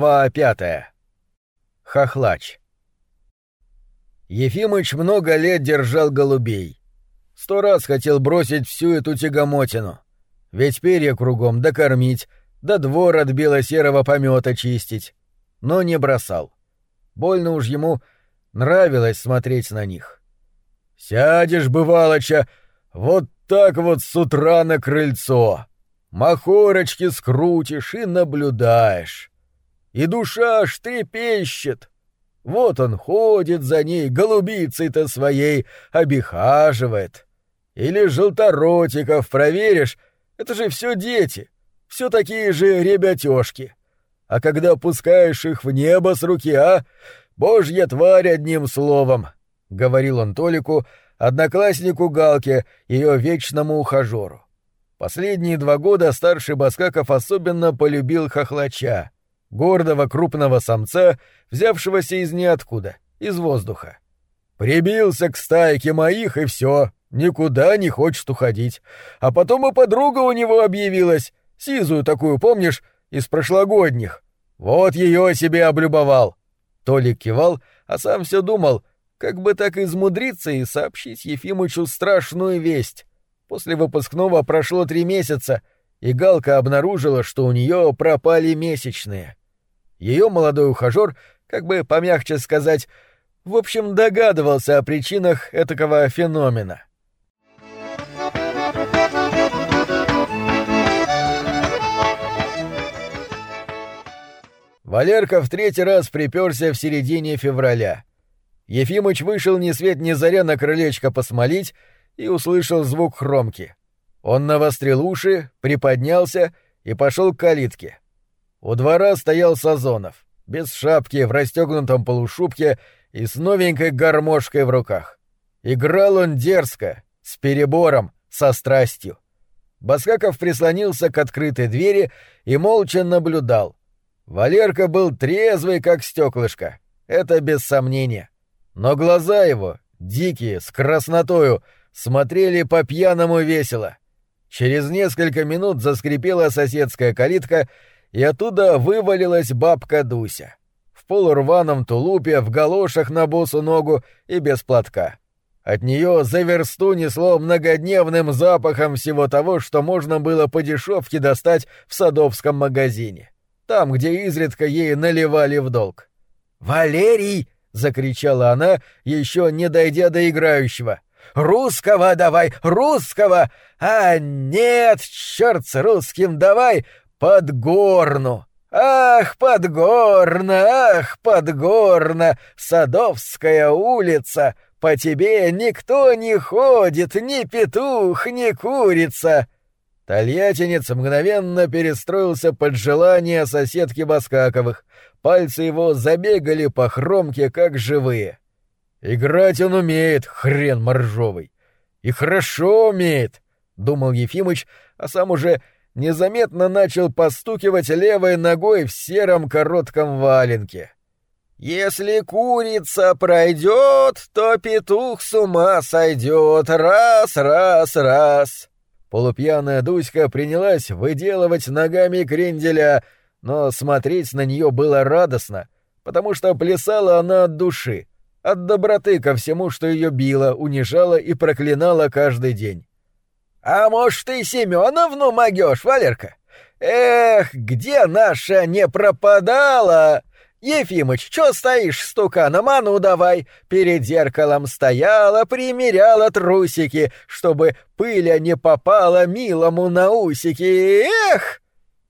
Глава пятая. Хохлач. Ефимыч много лет держал голубей. Сто раз хотел бросить всю эту тягомотину. Ведь перья кругом докормить, да двор от бело-серого помета чистить. Но не бросал. Больно уж ему нравилось смотреть на них. «Сядешь, бывалоча, вот так вот с утра на крыльцо, махорочки скрутишь и наблюдаешь» и душа аж трепещет. Вот он ходит за ней, голубицей-то своей, обихаживает. Или желторотиков проверишь, это же все дети, все такие же ребятешки. А когда пускаешь их в небо с руки, а, божья тварь одним словом, — говорил он Толику, однокласснику Галке, ее вечному ухажеру. Последние два года старший Баскаков особенно полюбил хохлача — гордого крупного самца, взявшегося из ниоткуда, из воздуха. Прибился к стайке моих, и все, никуда не хочет уходить. А потом и подруга у него объявилась, сизую такую, помнишь, из прошлогодних. Вот ее себе облюбовал. Толик кивал, а сам все думал, как бы так измудриться и сообщить Ефимычу страшную весть. После выпускного прошло три месяца, и Галка обнаружила, что у нее пропали месячные. Ее молодой ухажер, как бы помягче сказать, в общем, догадывался о причинах этакого феномена. Валерка в третий раз приперся в середине февраля. Ефимыч вышел ни свет ни заря на крылечко посмолить и услышал звук хромки. Он навострил уши, приподнялся и пошел к калитке. У двора стоял Сазонов, без шапки, в расстегнутом полушубке и с новенькой гармошкой в руках. Играл он дерзко, с перебором, со страстью. Баскаков прислонился к открытой двери и молча наблюдал. Валерка был трезвый, как стеклышко, это без сомнения. Но глаза его, дикие, с краснотою, смотрели по-пьяному весело. Через несколько минут заскрипела соседская калитка, и оттуда вывалилась бабка Дуся. В полурваном тулупе, в галошах на босу ногу и без платка. От нее за версту несло многодневным запахом всего того, что можно было по дешевке достать в садовском магазине. Там, где изредка ей наливали в долг. «Валерий!» — закричала она, еще не дойдя до играющего. «Русского давай! Русского! А нет, черт с русским давай! Подгорну! Ах, Подгорно, ах, Подгорно, Садовская улица, по тебе никто не ходит, ни петух, ни курица!» Тольяттинец мгновенно перестроился под желание соседки Баскаковых. Пальцы его забегали по хромке, как живые. «Играть он умеет, хрен моржовый! И хорошо умеет!» — думал Ефимыч, а сам уже незаметно начал постукивать левой ногой в сером коротком валенке. «Если курица пройдет, то петух с ума сойдет. Раз, раз, раз!» Полупьяная Дуська принялась выделывать ногами кренделя, но смотреть на нее было радостно, потому что плясала она от души, от доброты ко всему, что ее било, унижало и проклинало каждый день. А может, ты Семеновну могешь, Валерка? Эх, где наша не пропадала? Ефимыч, чё стоишь стуканом, а ну давай. Перед зеркалом стояла, примеряла трусики, чтобы пыля не попала милому на усики. Эх!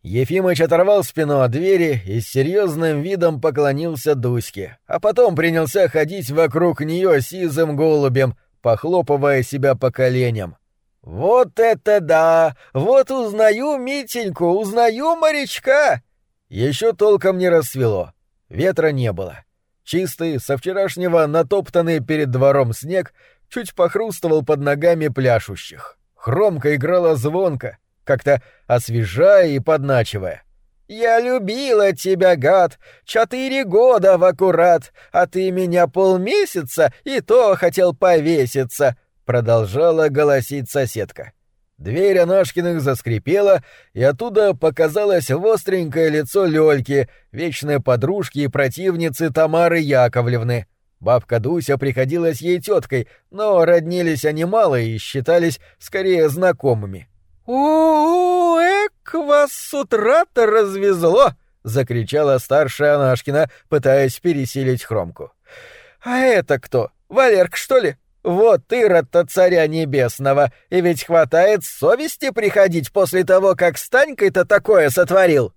Ефимыч оторвал спину от двери и с серьезным видом поклонился Дуське, а потом принялся ходить вокруг нее сизым голубем, похлопывая себя по коленям. «Вот это да! Вот узнаю Митеньку, узнаю морячка!» Еще толком не рассвело. Ветра не было. Чистый, со вчерашнего натоптанный перед двором снег чуть похрустывал под ногами пляшущих. Хромка играла звонко, как-то освежая и подначивая. «Я любила тебя, гад, четыре года в аккурат, а ты меня полмесяца и то хотел повеситься», продолжала голосить соседка. Дверь Анашкиных заскрипела, и оттуда показалось остренькое лицо Лёльки, вечной подружки и противницы Тамары Яковлевны. Бабка Дуся приходилась ей теткой, но роднились они мало и считались скорее знакомыми. «У-у, эк, вас с утра-то развезло!» — закричала старшая Анашкина, пытаясь пересилить хромку. «А это кто? Валерк, что ли? Вот ирод-то царя небесного, и ведь хватает совести приходить после того, как с Танькой-то такое сотворил!»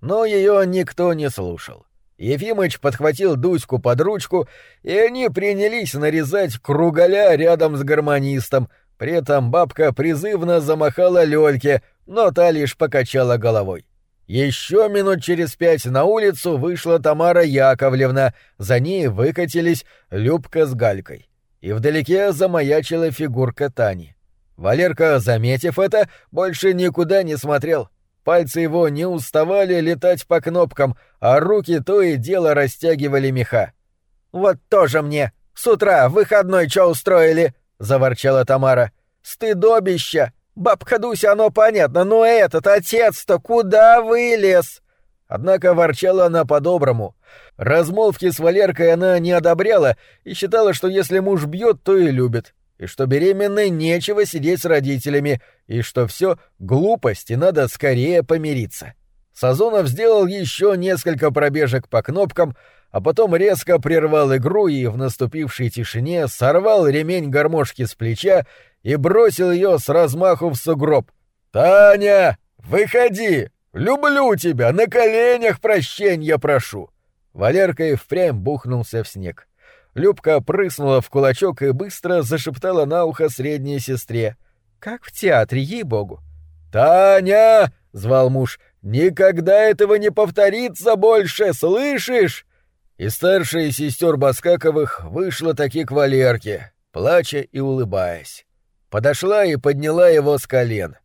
Но ее никто не слушал. Ефимыч подхватил Дуську под ручку, и они принялись нарезать круголя рядом с гармонистом. При этом бабка призывно замахала Лёльке, но та лишь покачала головой. Еще минут через пять на улицу вышла Тамара Яковлевна, за ней выкатились Любка с Галькой и вдалеке замаячила фигурка Тани. Валерка, заметив это, больше никуда не смотрел. Пальцы его не уставали летать по кнопкам, а руки то и дело растягивали меха. «Вот тоже мне! С утра выходной чё устроили?» — заворчала Тамара. «Стыдобища! Бабка Дуся, оно понятно, но этот отец-то куда вылез?» Однако ворчала она по-доброму. Размолвки с Валеркой она не одобряла и считала, что если муж бьет, то и любит, и что беременной нечего сидеть с родителями, и что все глупость и надо скорее помириться. Сазонов сделал еще несколько пробежек по кнопкам, а потом резко прервал игру и в наступившей тишине сорвал ремень гармошки с плеча и бросил ее с размаху в сугроб. «Таня, выходи! Люблю тебя! На коленях прощенья прошу!» Валерка и впрямь бухнулся в снег. Любка прыснула в кулачок и быстро зашептала на ухо средней сестре. «Как в театре, ей-богу!» «Таня!» — звал муж. «Никогда этого не повторится больше, слышишь?» И старшая сестер Баскаковых вышла таки к Валерке, плача и улыбаясь. Подошла и подняла его с колен.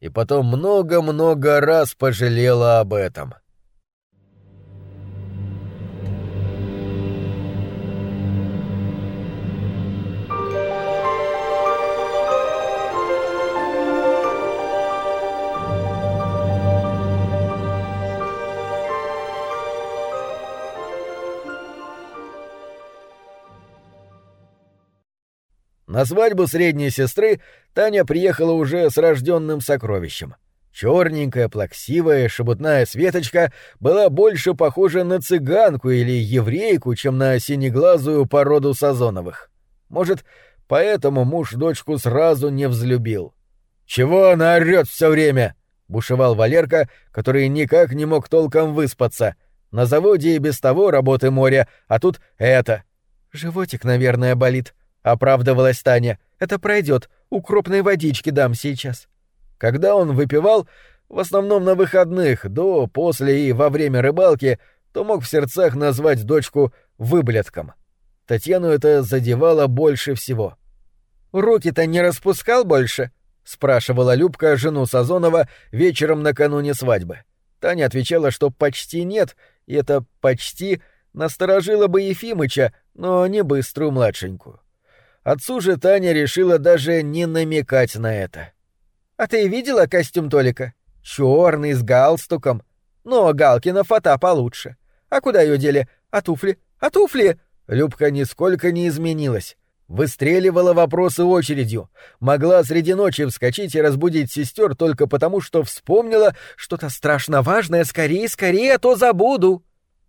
И потом много-много раз пожалела об этом. На свадьбу средней сестры Таня приехала уже с рожденным сокровищем. Черненькая, плаксивая, шебутная Светочка была больше похожа на цыганку или еврейку, чем на синеглазую породу Сазоновых. Может, поэтому муж дочку сразу не взлюбил. «Чего она орёт все время?» — бушевал Валерка, который никак не мог толком выспаться. На заводе и без того работы моря, а тут это. «Животик, наверное, болит», — оправдывалась Таня. «Это пройдет. Укропной водички дам сейчас». Когда он выпивал, в основном на выходных, до, после и во время рыбалки, то мог в сердцах назвать дочку выблядком. Татьяну это задевало больше всего. «Руки-то не распускал больше?» — спрашивала Любка жену Сазонова вечером накануне свадьбы. Таня отвечала, что почти нет, и это «почти» насторожило бы Ефимыча, но не быструю младшенькую. Отцу же Таня решила даже не намекать на это. «А ты видела костюм Толика? Черный, с галстуком. Но Галкина фата получше. А куда ее дели? А туфли? А туфли?» Любка нисколько не изменилась. Выстреливала вопросы очередью. Могла среди ночи вскочить и разбудить сестер только потому, что вспомнила что-то страшно важное. Скорее, скорее, а то забуду.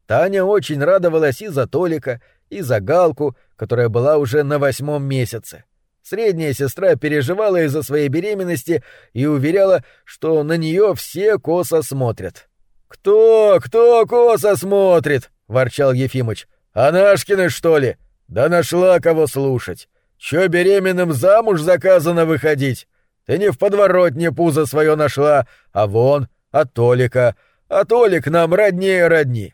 Таня очень радовалась и за Толика, и за Галку, которая была уже на восьмом месяце. Средняя сестра переживала из-за своей беременности и уверяла, что на нее все косо смотрят. «Кто, кто косо смотрит?» — ворчал Ефимыч. «Анашкины, что ли? Да нашла кого слушать. Чё беременным замуж заказано выходить? Ты не в подворотне пузо свое нашла, а вон, от Толика. А Толик нам роднее родни.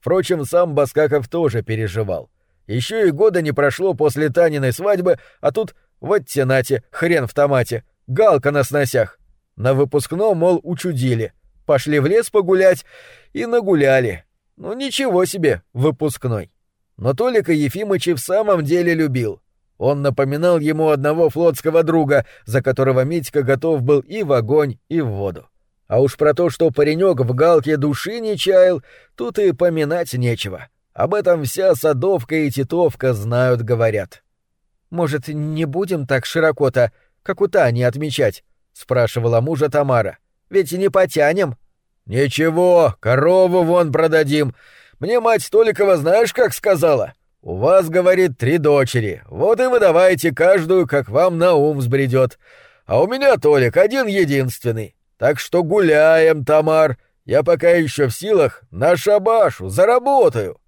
Впрочем, сам Баскаков тоже переживал. Еще и года не прошло после Таниной свадьбы, а тут вот тенате, хрен в томате, галка на сносях. На выпускном, мол, учудили. Пошли в лес погулять и нагуляли. Ну ничего себе, выпускной. Но Толика Ефимыч в самом деле любил. Он напоминал ему одного флотского друга, за которого Митька готов был и в огонь, и в воду. А уж про то, что паренек в галке души не чаял, тут и поминать нечего. Об этом вся Садовка и Титовка знают, говорят. «Может, не будем так широко-то, как у Тани, отмечать?» — спрашивала мужа Тамара. «Ведь не потянем». «Ничего, корову вон продадим. Мне мать Столикова знаешь, как сказала? У вас, говорит, три дочери. Вот и выдавайте каждую, как вам на ум взбредет. А у меня, Толик, один единственный. Так что гуляем, Тамар. Я пока еще в силах на шабашу, заработаю».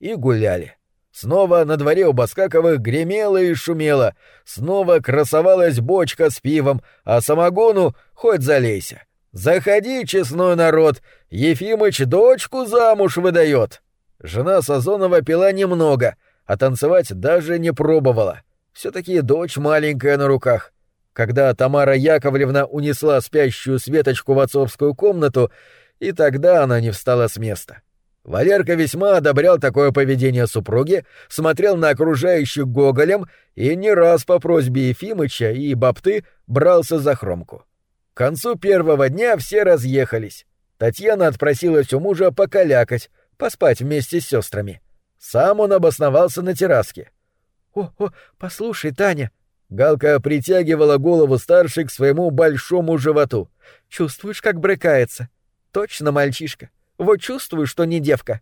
И гуляли. Снова на дворе у Баскаковых гремело и шумело, снова красовалась бочка с пивом, а самогону хоть залейся. «Заходи, честной народ, Ефимыч дочку замуж выдает». Жена Сазонова пила немного, а танцевать даже не пробовала. Все-таки дочь маленькая на руках. Когда Тамара Яковлевна унесла спящую Светочку в отцовскую комнату, и тогда она не встала с места. Валерка весьма одобрял такое поведение супруги, смотрел на окружающих гоголем и не раз по просьбе Ефимыча и Бабты брался за хромку. К концу первого дня все разъехались. Татьяна отпросилась у мужа покалякать, поспать вместе с сестрами. Сам он обосновался на терраске. «О, о, послушай, Таня!» Галка притягивала голову старшей к своему большому животу. «Чувствуешь, как брыкается? Точно мальчишка. Вот чувствую, что не девка».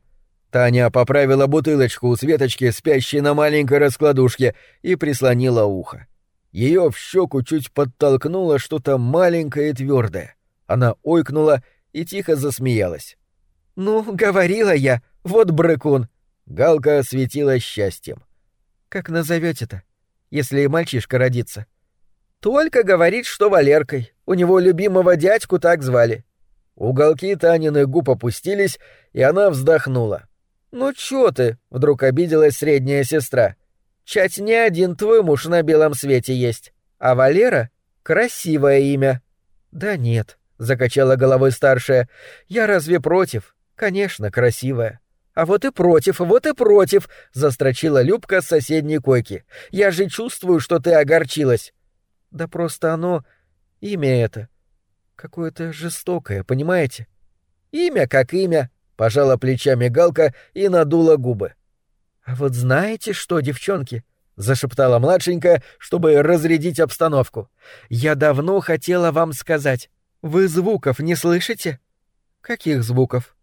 Таня поправила бутылочку у Светочки, спящей на маленькой раскладушке, и прислонила ухо. Ее в щеку чуть подтолкнуло что-то маленькое и твердое. Она ойкнула и тихо засмеялась. «Ну, говорила я, вот брыкун!» Галка светила счастьем. «Как назовете-то, если мальчишка родится?» «Только говорит, что Валеркой. У него любимого дядьку так звали». Уголки Танины губ опустились, и она вздохнула. «Ну чё ты?» — вдруг обиделась средняя сестра. Чать не один твой муж на белом свете есть. А Валера — красивое имя». «Да нет», — закачала головой старшая. «Я разве против? Конечно, красивая». «А вот и против, вот и против!» — застрочила Любка с соседней койки. «Я же чувствую, что ты огорчилась». «Да просто оно... имя это... какое-то жестокое, понимаете?» «Имя как имя», — пожала плечами Галка и надула губы. «А вот знаете что, девчонки?» — зашептала младшенькая, чтобы разрядить обстановку. «Я давно хотела вам сказать. Вы звуков не слышите?» «Каких звуков?»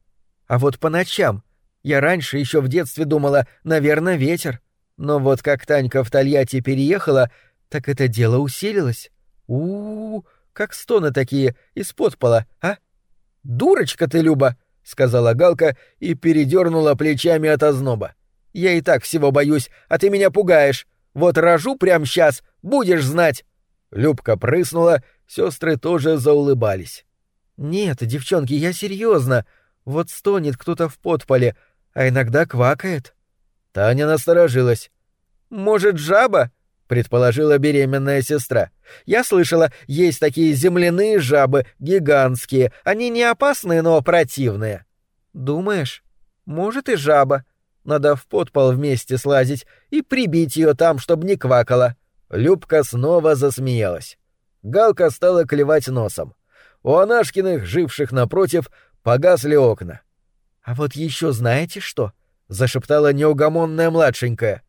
«А вот по ночам. Я раньше еще в детстве думала, наверное, ветер. Но вот как Танька в Тольятти переехала, так это дело усилилось. у у, как стоны такие из-под пола, а? Дурочка ты, Люба!» — сказала Галка и передернула плечами от озноба. Я и так всего боюсь, а ты меня пугаешь. Вот рожу прямо сейчас, будешь знать. Любка прыснула, сестры тоже заулыбались. Нет, девчонки, я серьезно. Вот стонет кто-то в подполе, а иногда квакает. Таня насторожилась. Может, жаба? предположила беременная сестра. Я слышала, есть такие земляные жабы, гигантские. Они не опасные, но противные. Думаешь? Может и жаба. Надо в подпол вместе слазить и прибить ее там, чтобы не квакала. Любка снова засмеялась. Галка стала клевать носом. У Анашкиных, живших напротив, погасли окна. «А вот еще знаете что?» — зашептала неугомонная младшенькая.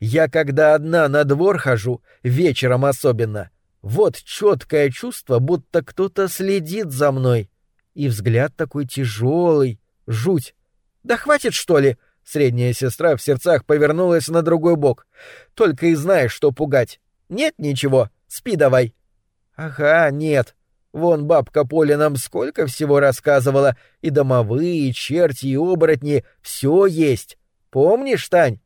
«Я когда одна на двор хожу, вечером особенно, вот четкое чувство, будто кто-то следит за мной. И взгляд такой тяжелый, жуть. Да хватит, что ли?» Средняя сестра в сердцах повернулась на другой бок. «Только и знаешь, что пугать. Нет ничего, спи давай». «Ага, нет. Вон бабка Поля нам сколько всего рассказывала. И домовые, и черти, и оборотни. Все есть. Помнишь, Тань?»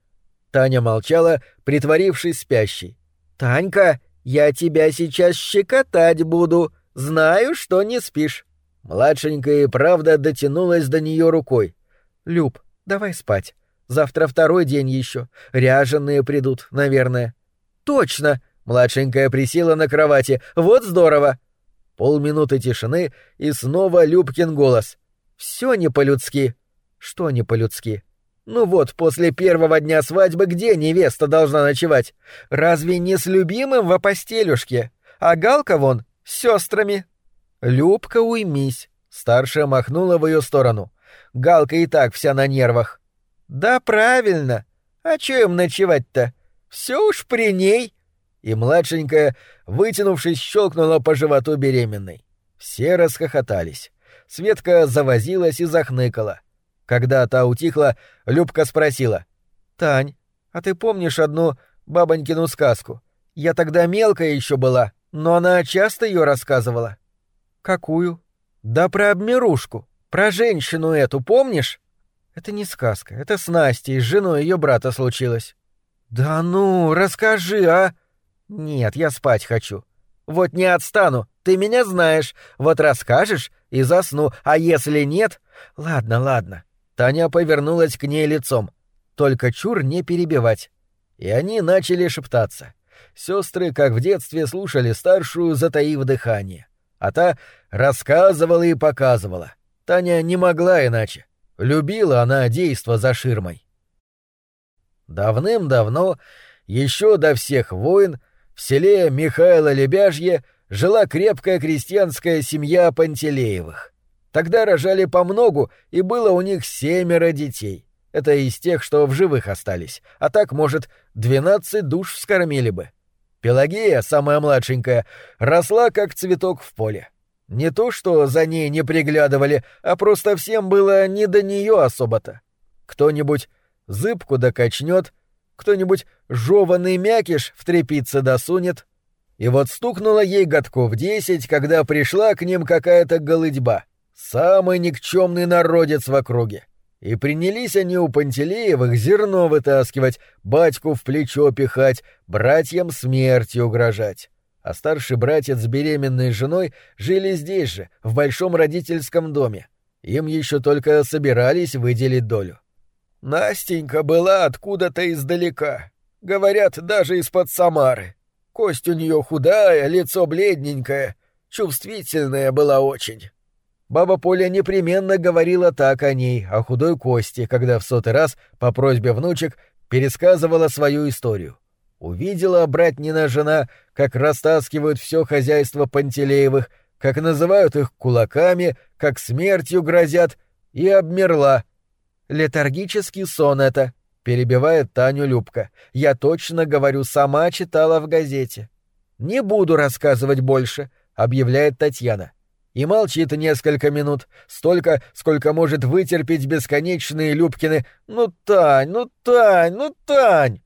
Таня молчала, притворившись спящей. «Танька, я тебя сейчас щекотать буду. Знаю, что не спишь». Младшенькая и правда дотянулась до нее рукой. «Люб, Давай спать. Завтра второй день еще. Ряженые придут, наверное. Точно! Младшенькая присела на кровати. Вот здорово! Полминуты тишины, и снова Любкин голос. Все не по-людски. Что не по-людски? Ну вот, после первого дня свадьбы где невеста должна ночевать? Разве не с любимым во постелюшке? А Галка вон с сестрами. Любка, уймись. Старшая махнула в ее сторону. Галка и так вся на нервах. Да правильно. А че им ночевать-то? Все уж при ней. И младшенькая, вытянувшись, щелкнула по животу беременной. Все расхохотались. Светка завозилась и захныкала. Когда та утихла, Любка спросила. «Тань, а ты помнишь одну бабонькину сказку? Я тогда мелкая еще была, но она часто ее рассказывала». «Какую?» «Да про обмирушку. Про женщину эту, помнишь?» «Это не сказка, это с Настей, с женой ее брата случилось». «Да ну, расскажи, а!» «Нет, я спать хочу». «Вот не отстану, ты меня знаешь. Вот расскажешь и засну, а если нет...» «Ладно, ладно, Таня повернулась к ней лицом. Только чур не перебивать. И они начали шептаться. Сестры, как в детстве, слушали старшую, затаив дыхание. А та рассказывала и показывала. Таня не могла иначе. Любила она действо за ширмой. Давным-давно, еще до всех войн, в селе Михайло Лебяжье жила крепкая крестьянская семья Пантелеевых. Тогда рожали по многу, и было у них семеро детей. Это из тех, что в живых остались. А так, может, двенадцать душ вскормили бы. Пелагея, самая младшенькая, росла как цветок в поле. Не то, что за ней не приглядывали, а просто всем было не до нее особо-то. Кто-нибудь зыбку докачнет, кто-нибудь жеванный мякиш в трепице досунет. И вот стукнуло ей годков десять, когда пришла к ним какая-то голыдьба — Самый никчемный народец в округе. И принялись они у Пантелеевых зерно вытаскивать, батьку в плечо пихать, братьям смерти угрожать. А старший братец с беременной женой жили здесь же, в большом родительском доме. Им еще только собирались выделить долю. Настенька была откуда-то издалека. Говорят, даже из-под Самары. Кость у нее худая, лицо бледненькое, чувствительная была очень. Баба Поля непременно говорила так о ней, о худой кости, когда в сотый раз, по просьбе внучек, пересказывала свою историю. Увидела братнина жена, как растаскивают все хозяйство Пантелеевых, как называют их кулаками, как смертью грозят, и обмерла. «Летаргический сон это», — перебивает Таню Любка. «Я точно говорю, сама читала в газете». «Не буду рассказывать больше», — объявляет Татьяна и молчит несколько минут, столько, сколько может вытерпеть бесконечные Любкины «Ну, Тань, ну, Тань, ну, Тань!»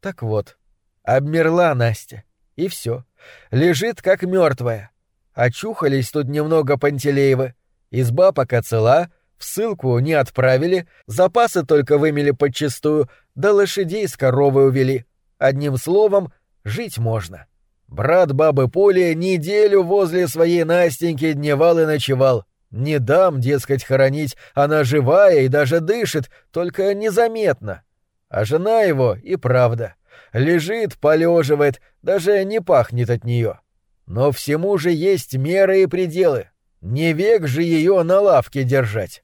Так вот, обмерла Настя, и все, лежит как мертвая. Очухались тут немного Пантелеевы, изба пока цела, в ссылку не отправили, запасы только вымели подчистую, да лошадей с коровой увели. Одним словом, жить можно. — Брат бабы Поли неделю возле своей Настеньки дневал и ночевал. Не дам, дескать, хоронить, она живая и даже дышит, только незаметно. А жена его и правда. Лежит, полеживает, даже не пахнет от нее. Но всему же есть меры и пределы. Не век же ее на лавке держать.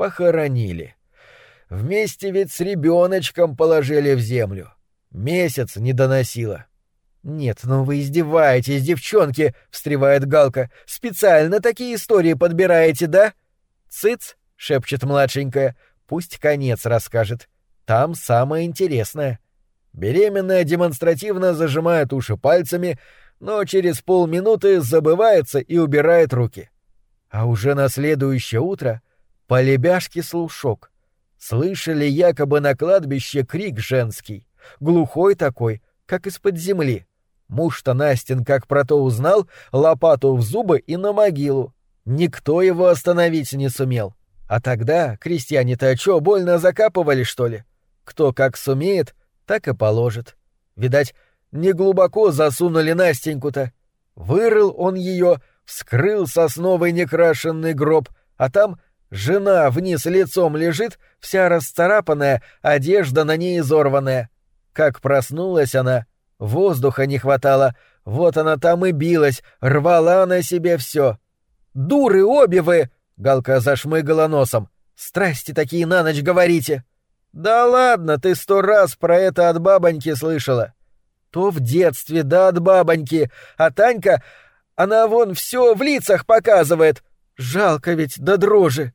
Похоронили. Вместе ведь с ребеночком положили в землю. Месяц не доносила. «Нет, ну вы издеваетесь, девчонки!» — встревает Галка. «Специально такие истории подбираете, да?» «Цыц!» — шепчет младшенькая. «Пусть конец расскажет. Там самое интересное». Беременная демонстративно зажимает уши пальцами, но через полминуты забывается и убирает руки. А уже на следующее утро по лебяшке слушок. Слышали якобы на кладбище крик женский, глухой такой, как из-под земли. Муж-то Настин, как про то узнал, лопату в зубы и на могилу. Никто его остановить не сумел. А тогда крестьяне-то чё, больно закапывали, что ли? Кто как сумеет, так и положит. Видать, не глубоко засунули Настеньку-то. Вырыл он ее, вскрыл сосновый некрашенный гроб, а там жена вниз лицом лежит, вся расцарапанная, одежда на ней изорванная. Как проснулась она, Воздуха не хватало, вот она там и билась, рвала на себе все. «Дуры обе вы!» — Галка зашмыгала носом. «Страсти такие на ночь говорите!» Да ладно, ты сто раз про это от бабоньки слышала. То в детстве, да от бабоньки, а Танька, она вон все в лицах показывает. Жалко ведь, да дрожи.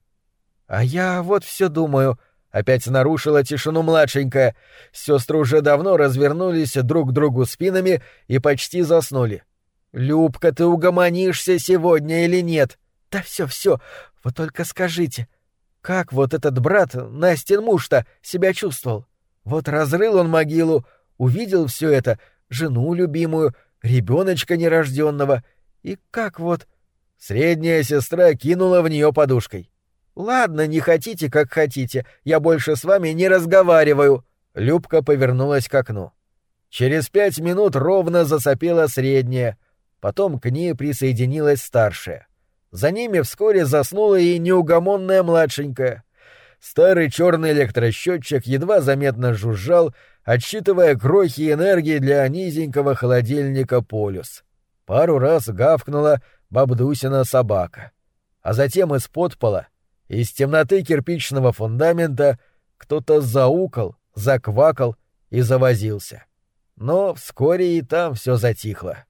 А я вот все думаю, опять нарушила тишину младшенькая. Сестры уже давно развернулись друг к другу спинами и почти заснули. Любка, ты угомонишься сегодня или нет? Да все, все, вот только скажите, как вот этот брат, Настин муж-то, себя чувствовал? Вот разрыл он могилу, увидел все это, жену любимую, ребеночка нерожденного, и как вот... Средняя сестра кинула в нее подушкой. «Ладно, не хотите, как хотите, я больше с вами не разговариваю». Любка повернулась к окну. Через пять минут ровно засопела средняя, потом к ней присоединилась старшая. За ними вскоре заснула и неугомонная младшенькая. Старый черный электросчетчик едва заметно жужжал, отсчитывая крохи энергии для низенького холодильника «Полюс». Пару раз гавкнула бабдусина собака. А затем из-под пола, из темноты кирпичного фундамента, кто-то заукал, заквакал и завозился. Но вскоре и там все затихло.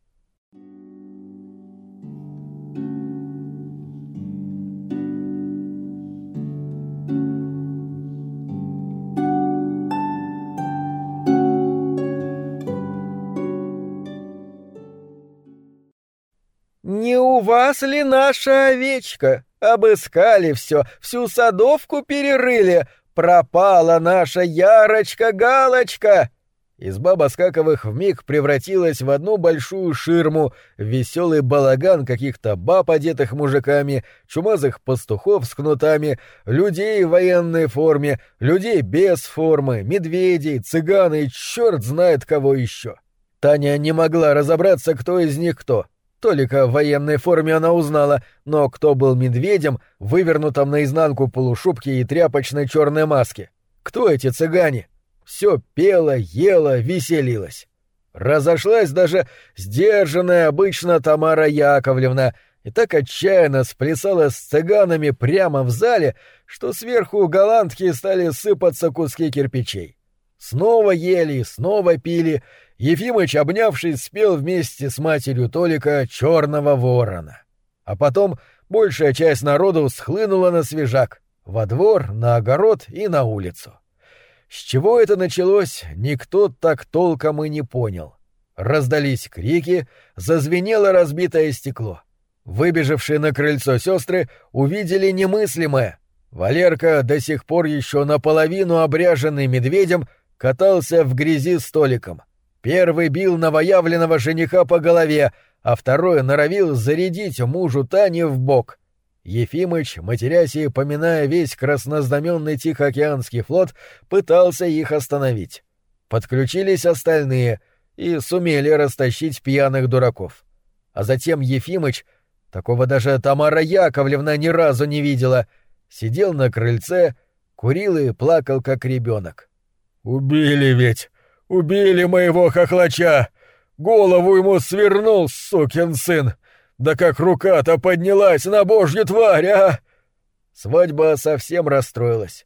«Не у вас ли наша овечка? Обыскали все, всю садовку перерыли. Пропала наша Ярочка-галочка!» Изба Баскаковых вмиг превратилась в одну большую ширму, веселый балаган каких-то баб, одетых мужиками, чумазых пастухов с кнутами, людей в военной форме, людей без формы, медведей, цыган и черт знает кого еще. Таня не могла разобраться, кто из них кто. Толика в военной форме она узнала, но кто был медведем, вывернутом наизнанку полушубки и тряпочной черной маске? Кто эти цыгане? Все пело, ело, веселилось. Разошлась даже сдержанная обычно Тамара Яковлевна и так отчаянно сплясала с цыганами прямо в зале, что сверху голландки стали сыпаться куски кирпичей. Снова ели, снова пили, Ефимыч, обнявшись, спел вместе с матерью Толика «Черного ворона». А потом большая часть народу схлынула на свежак, во двор, на огород и на улицу. С чего это началось, никто так толком и не понял. Раздались крики, зазвенело разбитое стекло. Выбежавшие на крыльцо сестры увидели немыслимое. Валерка, до сих пор еще наполовину обряженный медведем, катался в грязи столиком — Первый бил новоявленного жениха по голове, а второй норовил зарядить мужу Тани в бок. Ефимыч, матерясь и поминая весь краснознаменный Тихоокеанский флот, пытался их остановить. Подключились остальные и сумели растащить пьяных дураков. А затем Ефимыч, такого даже Тамара Яковлевна ни разу не видела, сидел на крыльце, курил и плакал, как ребенок. «Убили ведь! Убили моего хохлача! Голову ему свернул, сукин сын! Да как рука-то поднялась на божью тварь, а!» Свадьба совсем расстроилась.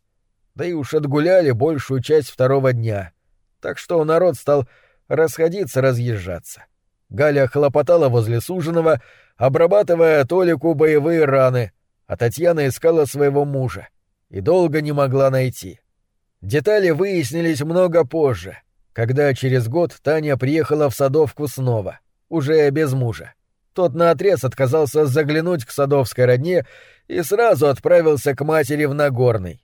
Да и уж отгуляли большую часть второго дня. Так что народ стал расходиться, разъезжаться. Галя хлопотала возле суженого, обрабатывая Толику боевые раны, а Татьяна искала своего мужа и долго не могла найти. Детали выяснились много позже — когда через год Таня приехала в Садовку снова, уже без мужа. Тот наотрез отказался заглянуть к Садовской родне и сразу отправился к матери в Нагорный.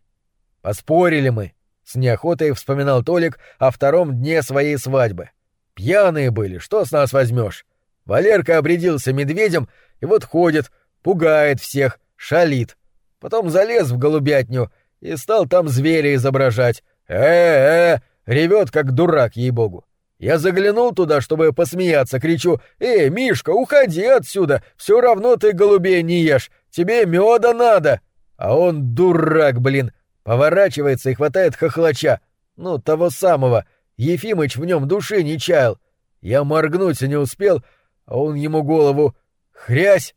Поспорили мы. С неохотой вспоминал Толик о втором дне своей свадьбы. Пьяные были, что с нас возьмешь? Валерка обрядился медведем и вот ходит, пугает всех, шалит. Потом залез в голубятню и стал там зверя изображать. Э-э-э! Ревет, как дурак, ей-богу. Я заглянул туда, чтобы посмеяться, кричу «Эй, Мишка, уходи отсюда! Все равно ты голубей не ешь! Тебе меда надо!» А он дурак, блин, поворачивается и хватает хохлача. Ну, того самого. Ефимыч в нем души не чаял. Я моргнуть не успел, а он ему голову хрясь,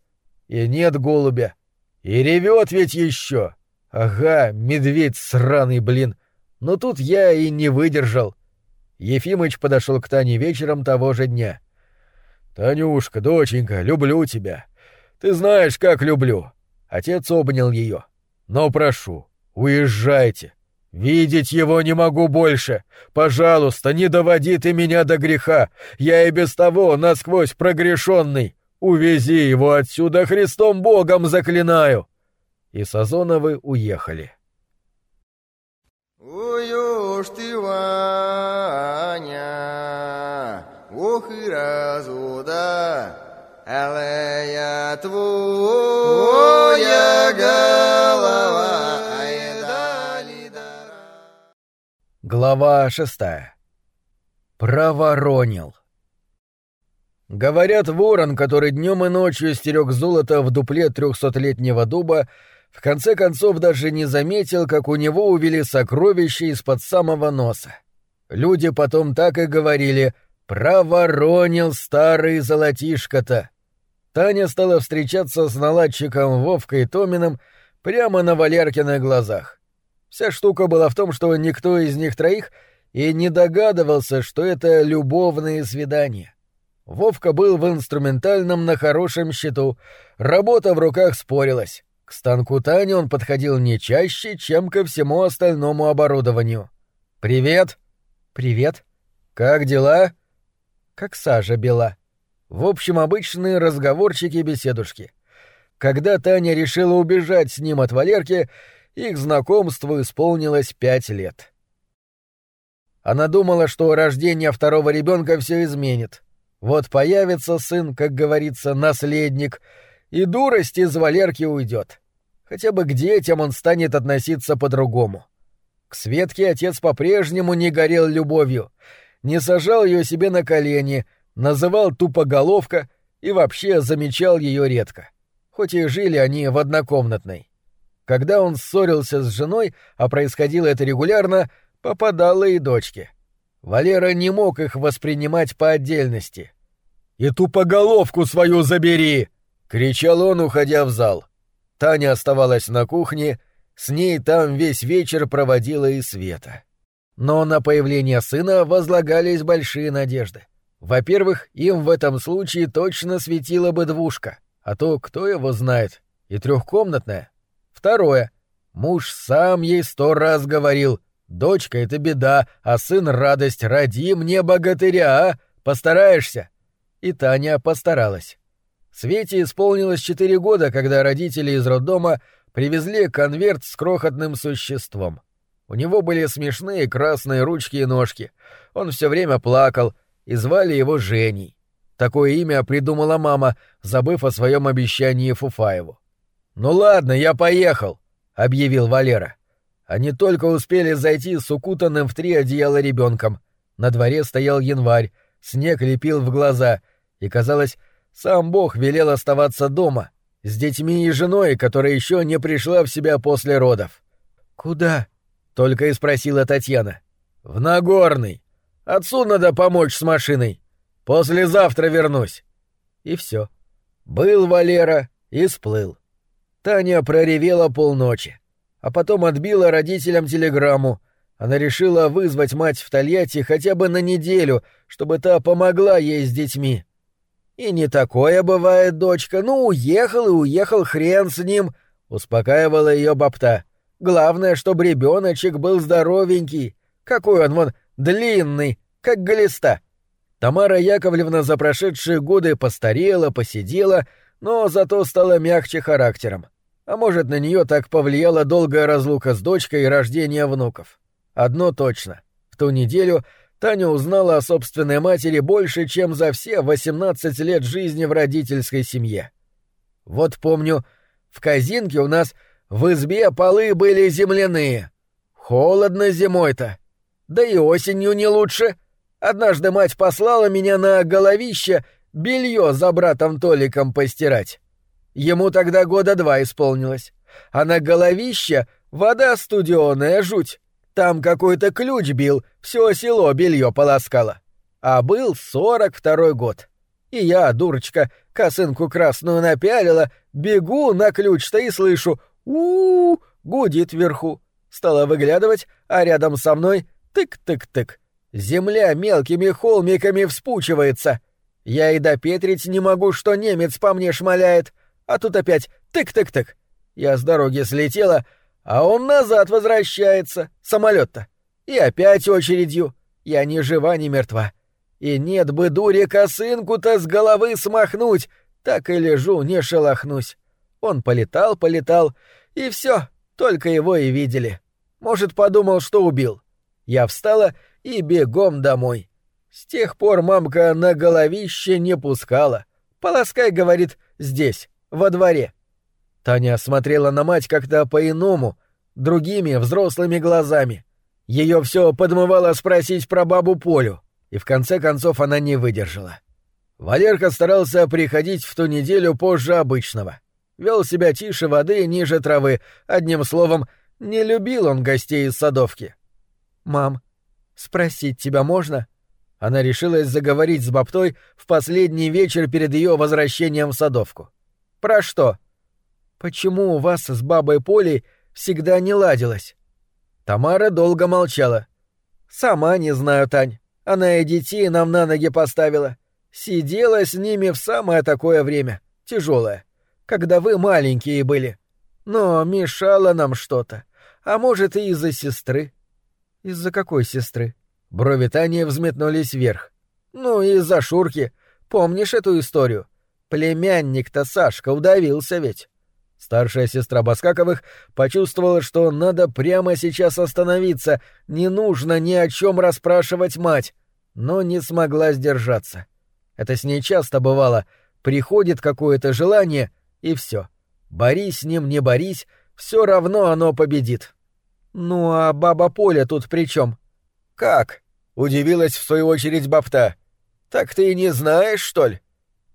и нет голубя. И ревет ведь еще. Ага, медведь сраный, блин. Но тут я и не выдержал. Ефимыч подошел к Тане вечером того же дня. «Танюшка, доченька, люблю тебя. Ты знаешь, как люблю». Отец обнял ее. «Но прошу, уезжайте. Видеть его не могу больше. Пожалуйста, не доводи ты меня до греха. Я и без того насквозь прогрешенный. Увези его отсюда, Христом Богом заклинаю!» И Сазоновы уехали. Глава шестая. Проворонил. Говорят, ворон, который днем и ночью стерег золото в дупле трехсотлетнего дуба, в конце концов даже не заметил, как у него увели сокровища из-под самого носа. Люди потом так и говорили «проворонил старый золотишко-то». Таня стала встречаться с наладчиком Вовкой Томиным прямо на Валеркиных глазах. Вся штука была в том, что никто из них троих и не догадывался, что это любовные свидания. Вовка был в инструментальном на хорошем счету, работа в руках спорилась. К станку Тани он подходил не чаще, чем ко всему остальному оборудованию. «Привет!» «Привет!» «Как дела?» «Как сажа бела». В общем, обычные разговорчики-беседушки. Когда Таня решила убежать с ним от Валерки, их знакомству исполнилось пять лет. Она думала, что рождение второго ребенка все изменит. Вот появится сын, как говорится, наследник, и дурость из Валерки уйдет. Хотя бы к детям он станет относиться по-другому. К Светке отец по-прежнему не горел любовью, не сажал ее себе на колени, называл тупоголовка и вообще замечал ее редко. Хоть и жили они в однокомнатной. Когда он ссорился с женой, а происходило это регулярно, попадало и дочке. Валера не мог их воспринимать по отдельности. «И тупоголовку свою забери!» — кричал он, уходя в зал. Таня оставалась на кухне, с ней там весь вечер проводила и Света. Но на появление сына возлагались большие надежды. Во-первых, им в этом случае точно светила бы двушка, а то кто его знает, и трехкомнатная. Второе. Муж сам ей сто раз говорил, дочка — это беда, а сын — радость, роди мне богатыря, а? Постараешься? И Таня постаралась. Свете исполнилось четыре года, когда родители из роддома привезли конверт с крохотным существом. У него были смешные красные ручки и ножки. Он все время плакал, и звали его Женей. Такое имя придумала мама, забыв о своем обещании Фуфаеву. «Ну ладно, я поехал», — объявил Валера. Они только успели зайти с укутанным в три одеяла ребенком. На дворе стоял январь, снег лепил в глаза, и, казалось, сам Бог велел оставаться дома, с детьми и женой, которая еще не пришла в себя после родов. «Куда?» — только и спросила Татьяна. «В Нагорный. Отцу надо помочь с машиной. Послезавтра вернусь». И все. Был Валера и сплыл. Таня проревела полночи, а потом отбила родителям телеграмму. Она решила вызвать мать в Тольятти хотя бы на неделю, чтобы та помогла ей с детьми. «И не такое бывает, дочка. Ну, уехал и уехал, хрен с ним», — успокаивала ее бабта. «Главное, чтобы ребеночек был здоровенький. Какой он вон длинный, как глиста». Тамара Яковлевна за прошедшие годы постарела, посидела, но зато стала мягче характером. А может, на нее так повлияла долгая разлука с дочкой и рождение внуков. Одно точно. В ту неделю Таня узнала о собственной матери больше, чем за все 18 лет жизни в родительской семье. Вот помню, в Казинке у нас в избе полы были земляные. Холодно зимой-то. Да и осенью не лучше. Однажды мать послала меня на головище белье за братом Толиком постирать. Ему тогда года два исполнилось. А на головище вода студеная жуть. Там какой-то ключ бил, все село белье полоскало. А был сорок второй год. И я, дурочка, косынку красную напялила, бегу на ключ-то и слышу у, -у, -у гудит вверху. Стала выглядывать, а рядом со мной тык-тык-тык. Земля мелкими холмиками вспучивается. Я и допетрить не могу, что немец по мне шмаляет. А тут опять тык-тык-тык. Я с дороги слетела, а он назад возвращается. Самолет-то. И опять очередью. Я ни жива, ни мертва. И нет бы дуре косынку-то с головы смахнуть. Так и лежу, не шелохнусь. Он полетал, полетал, и все, только его и видели. Может, подумал, что убил. Я встала и бегом домой. С тех пор мамка на головище не пускала. Полоскай, говорит, здесь, во дворе. Таня смотрела на мать как-то по-иному, другими взрослыми глазами. Ее все подмывало спросить про бабу Полю, и в конце концов она не выдержала. Валерка старался приходить в ту неделю позже обычного. Вел себя тише воды, ниже травы, одним словом, не любил он гостей из садовки. «Мам, спросить тебя можно?» Она решилась заговорить с Бабтой в последний вечер перед ее возвращением в садовку. «Про что?» «Почему у вас с бабой Полей всегда не ладилось?» Тамара долго молчала. «Сама не знаю, Тань. Она и детей нам на ноги поставила. Сидела с ними в самое такое время, тяжелое, когда вы маленькие были. Но мешало нам что-то. А может, и из-за сестры». «Из-за какой сестры?» Брови Тани взметнулись вверх. «Ну, из-за Шурки. Помнишь эту историю? Племянник-то Сашка удавился ведь». Старшая сестра Баскаковых почувствовала, что надо прямо сейчас остановиться, не нужно ни о чем расспрашивать мать, но не смогла сдержаться. Это с ней часто бывало. Приходит какое-то желание, и все. Борись с ним, не борись, все равно оно победит. Ну а баба Поля тут при чем? Как? Удивилась в свою очередь Бабта. Так ты и не знаешь, что ли?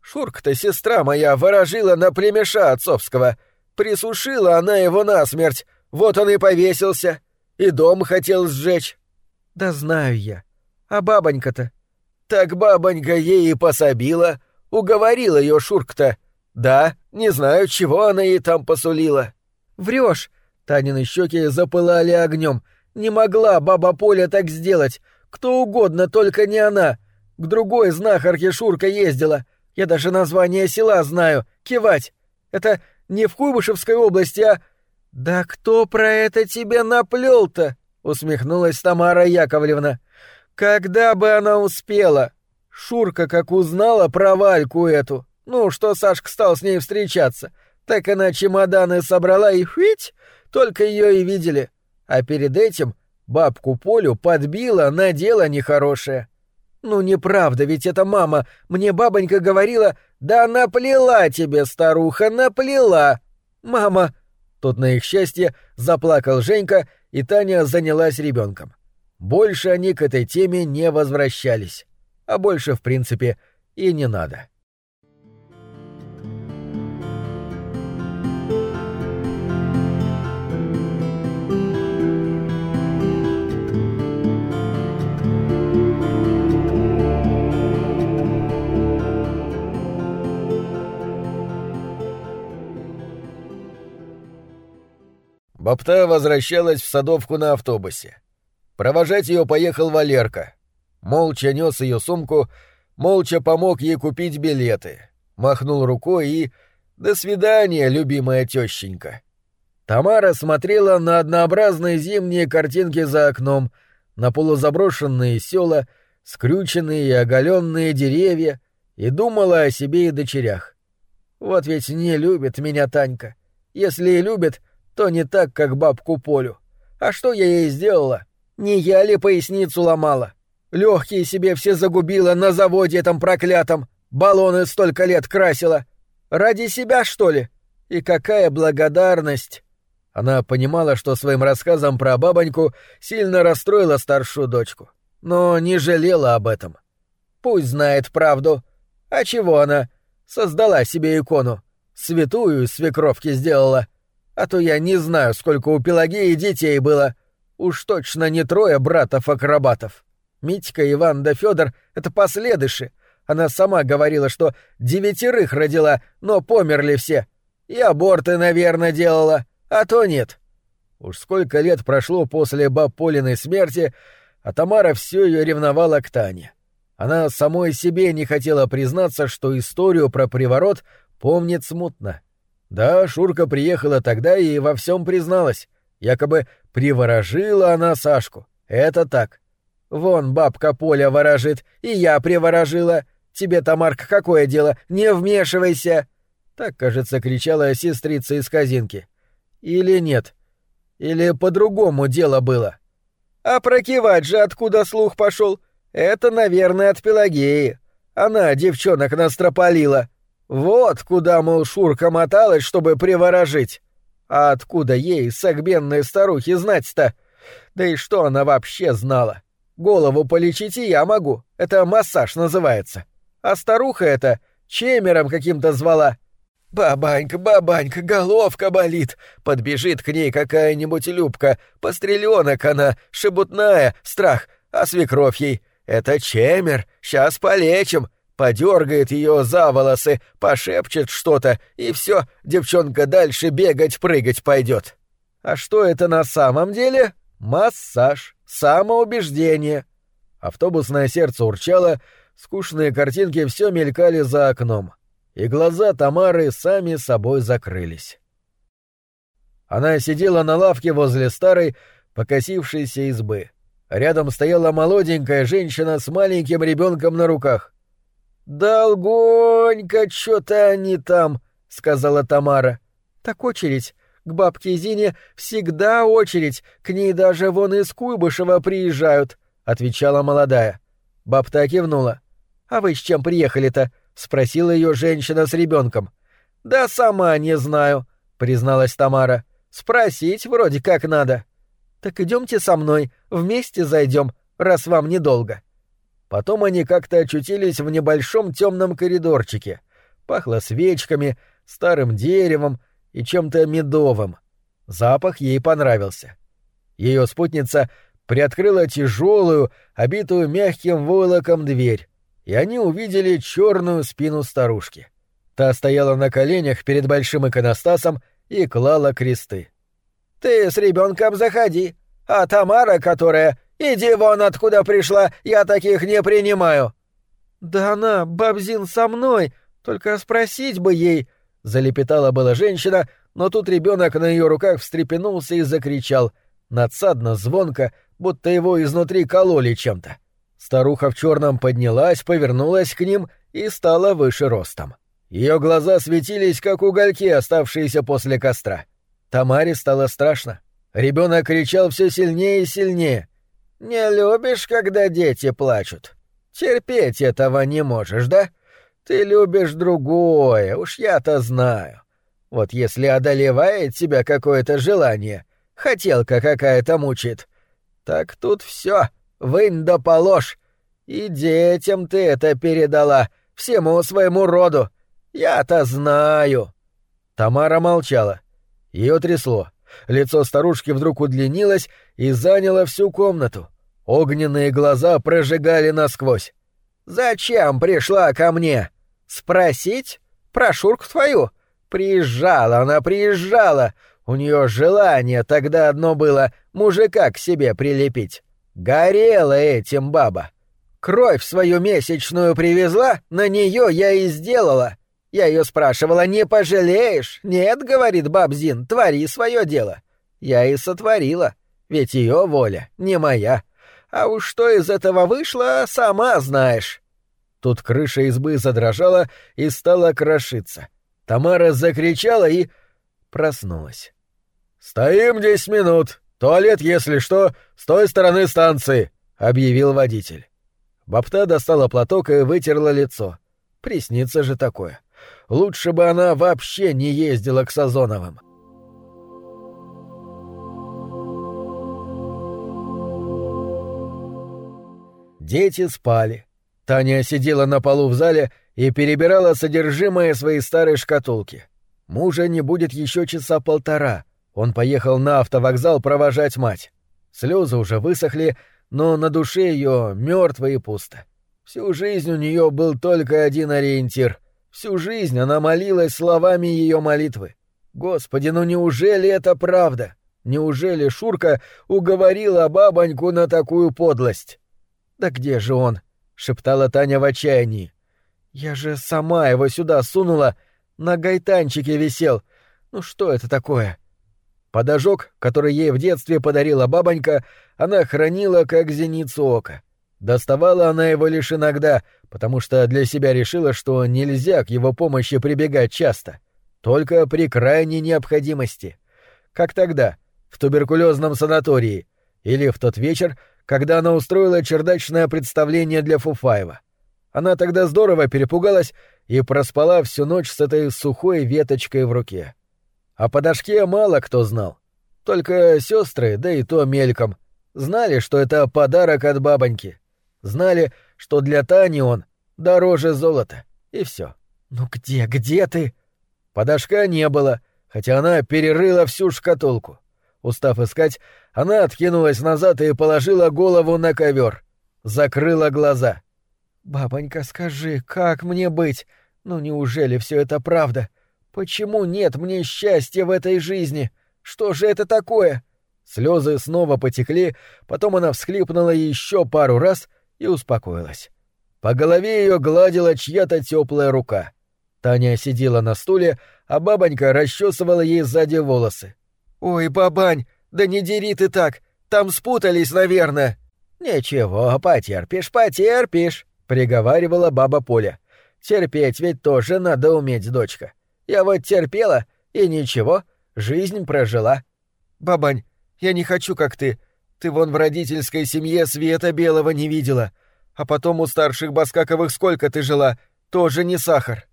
Шурка-то сестра моя ворожила на племеша отцовского — Присушила она его насмерть, вот он и повесился. И дом хотел сжечь. Да знаю я. А бабонька-то? Так бабонька ей и пособила, уговорила ее Шурк-то. Да, не знаю, чего она ей там посулила. Врешь. Танины щеки запылали огнем. Не могла баба Поля так сделать. Кто угодно, только не она. К другой знахарке Шурка ездила. Я даже название села знаю. Кивать. Это не в Куйбышевской области, а... Да кто про это тебе наплел-то? усмехнулась Тамара Яковлевна. Когда бы она успела? Шурка как узнала про Вальку эту, ну, что Сашка стал с ней встречаться, так она чемоданы собрала и хвить, только ее и видели. А перед этим бабку Полю подбила на дело нехорошее. «Ну неправда, ведь это мама. Мне бабонька говорила, да наплела тебе, старуха, наплела. Мама...» Тут на их счастье заплакал Женька, и Таня занялась ребенком. Больше они к этой теме не возвращались. А больше, в принципе, и не надо. Бабта возвращалась в Садовку на автобусе. Провожать ее поехал Валерка. Молча нес ее сумку, молча помог ей купить билеты. Махнул рукой и... «До свидания, любимая тещенька». Тамара смотрела на однообразные зимние картинки за окном, на полузаброшенные села, скрюченные и оголенные деревья, и думала о себе и дочерях. Вот ведь не любит меня Танька. Если и любит, то не так, как бабку Полю. А что я ей сделала? Не я ли поясницу ломала? Легкие себе все загубила на заводе этом проклятом, баллоны столько лет красила. Ради себя, что ли? И какая благодарность! Она понимала, что своим рассказом про бабоньку сильно расстроила старшую дочку, но не жалела об этом. Пусть знает правду. А чего она? Создала себе икону. Святую из свекровки сделала. А то я не знаю, сколько у Пелагеи детей было. Уж точно не трое братов-акробатов. Митька, Иван да Федор — это последыши. Она сама говорила, что девятерых родила, но померли все. И аборты, наверное, делала, а то нет. Уж сколько лет прошло после баб Полиной смерти, а Тамара все ее ревновала к Тане. Она самой себе не хотела признаться, что историю про приворот помнит смутно. Да, Шурка приехала тогда и во всем призналась. Якобы приворожила она Сашку. Это так. Вон бабка Поля ворожит, и я приворожила. Тебе, Тамарка, какое дело? Не вмешивайся!» Так, кажется, кричала сестрица из казинки. Или нет? Или по-другому дело было? А прокивать же откуда слух пошел? Это, наверное, от Пелагеи. Она девчонок настропалила. Вот куда, мол, Шурка моталась, чтобы приворожить. А откуда ей, сагбенной старухе, знать-то? Да и что она вообще знала? Голову полечить и я могу. Это массаж называется. А старуха эта чемером каким-то звала. «Бабанька, бабанька, головка болит!» Подбежит к ней какая-нибудь Любка, постреленок она, шебутная, страх, а свекровь ей. «Это чемер, сейчас полечим!» Подергает ее за волосы, пошепчет что-то, и все, девчонка дальше бегать, прыгать пойдет. А что это на самом деле? Массаж, самоубеждение. Автобусное сердце урчало, скучные картинки все мелькали за окном и глаза Тамары сами собой закрылись. Она сидела на лавке возле старой, покосившейся избы. Рядом стояла молоденькая женщина с маленьким ребенком на руках. «Долгонько что-то они там», — сказала Тамара. «Так очередь. К бабке Зине всегда очередь. К ней даже вон из Куйбышева приезжают», — отвечала молодая. Бабта кивнула. «А вы с чем приехали-то?» — спросила ее женщина с ребенком. Да сама не знаю, призналась Тамара. Спросить вроде как надо. Так идемте со мной, вместе зайдем, раз вам недолго. Потом они как-то очутились в небольшом темном коридорчике. Пахло свечками, старым деревом и чем-то медовым. Запах ей понравился. Ее спутница приоткрыла тяжелую, обитую мягким войлоком дверь и они увидели черную спину старушки. Та стояла на коленях перед большим иконостасом и клала кресты. «Ты с ребенком заходи, а Тамара, которая... Иди вон откуда пришла, я таких не принимаю!» «Да она, бабзин, со мной, только спросить бы ей...» — залепетала была женщина, но тут ребенок на ее руках встрепенулся и закричал, надсадно, звонко, будто его изнутри кололи чем-то. Старуха в черном поднялась, повернулась к ним и стала выше ростом. Ее глаза светились, как угольки, оставшиеся после костра. Тамаре стало страшно. Ребенок кричал все сильнее и сильнее. «Не любишь, когда дети плачут? Терпеть этого не можешь, да? Ты любишь другое, уж я-то знаю. Вот если одолевает тебя какое-то желание, хотелка какая-то мучит, так тут все, вынь да положь. И детям ты это передала, всему своему роду. Я-то знаю. Тамара молчала. Ее трясло. Лицо старушки вдруг удлинилось и заняло всю комнату. Огненные глаза прожигали насквозь. «Зачем пришла ко мне? Спросить? Про Шурку твою? Приезжала она, приезжала. У нее желание тогда одно было — мужика к себе прилепить. Горела этим баба. Кровь свою месячную привезла, на нее я и сделала. Я ее спрашивала, не пожалеешь? Нет, говорит Бабзин, твори свое дело. Я и сотворила, ведь ее воля, не моя. А уж что из этого вышло, сама знаешь. Тут крыша избы задрожала и стала крошиться. Тамара закричала и проснулась. «Стоим десять минут. «Туалет, если что, с той стороны станции», — объявил водитель. Бабта достала платок и вытерла лицо. Приснится же такое. Лучше бы она вообще не ездила к Сазоновым. Дети спали. Таня сидела на полу в зале и перебирала содержимое своей старой шкатулки. Мужа не будет еще часа полтора — он поехал на автовокзал провожать мать. Слезы уже высохли, но на душе ее мертво и пусто. Всю жизнь у нее был только один ориентир. Всю жизнь она молилась словами ее молитвы. Господи, ну неужели это правда? Неужели Шурка уговорила бабоньку на такую подлость? «Да где же он?» — шептала Таня в отчаянии. «Я же сама его сюда сунула, на гайтанчике висел. Ну что это такое?» Подожог, который ей в детстве подарила бабонька, она хранила как зеницу ока. Доставала она его лишь иногда, потому что для себя решила, что нельзя к его помощи прибегать часто, только при крайней необходимости. Как тогда, в туберкулезном санатории, или в тот вечер, когда она устроила чердачное представление для Фуфаева. Она тогда здорово перепугалась и проспала всю ночь с этой сухой веточкой в руке. О подошке мало кто знал. Только сестры, да и то мельком, знали, что это подарок от бабоньки. Знали, что для Тани он дороже золота. И все. «Ну где, где ты?» Подошка не было, хотя она перерыла всю шкатулку. Устав искать, она откинулась назад и положила голову на ковер. Закрыла глаза. «Бабонька, скажи, как мне быть? Ну неужели все это правда? Почему нет мне счастья в этой жизни? Что же это такое?» Слезы снова потекли, потом она всхлипнула еще пару раз и успокоилась. По голове ее гладила чья-то теплая рука. Таня сидела на стуле, а бабонька расчесывала ей сзади волосы. «Ой, бабань, да не дери ты так, там спутались, наверное». «Ничего, потерпишь, потерпишь», — приговаривала баба Поля. «Терпеть ведь тоже надо уметь, дочка. Я вот терпела, и ничего, жизнь прожила». «Бабань, я не хочу, как ты. Ты вон в родительской семье света белого не видела. А потом у старших Баскаковых сколько ты жила, тоже не сахар».